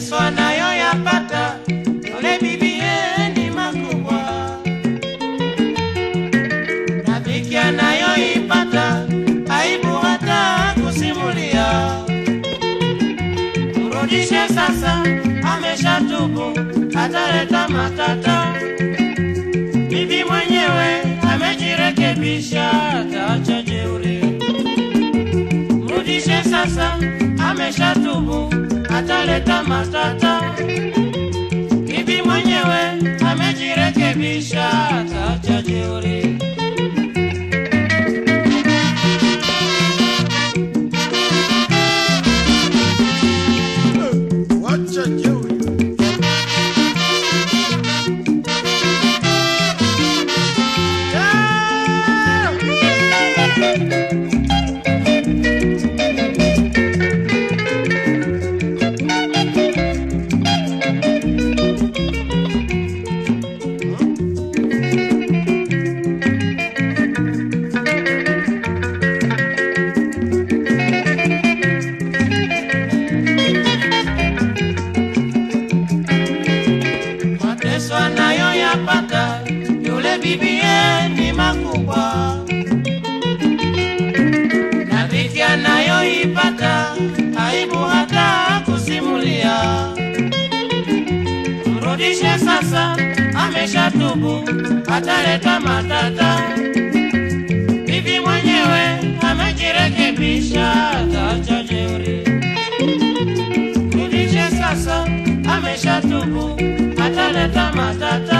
Yesu anayoyapata ole bibieni makubwa, rafiki anayoipata aibu hata kusimulia. Mrudishe sasa, ameshatubu ataleta matata. Bibi mwenyewe amejirekebisha, ataacha jeuri. Mrudishe sasa, ameshatubu ataleta matata. Bibi mwenyewe amejirekebisha, yule ni makubwa, na dhiki anayoipata aibu hata kusimulia. Mrudishe sasa, ameshatubu, ataleta matata. Bibi mwenyewe amejirekebisha, ataacha jeuri. Mrudishe sasa, ameshatubu, ataleta matata.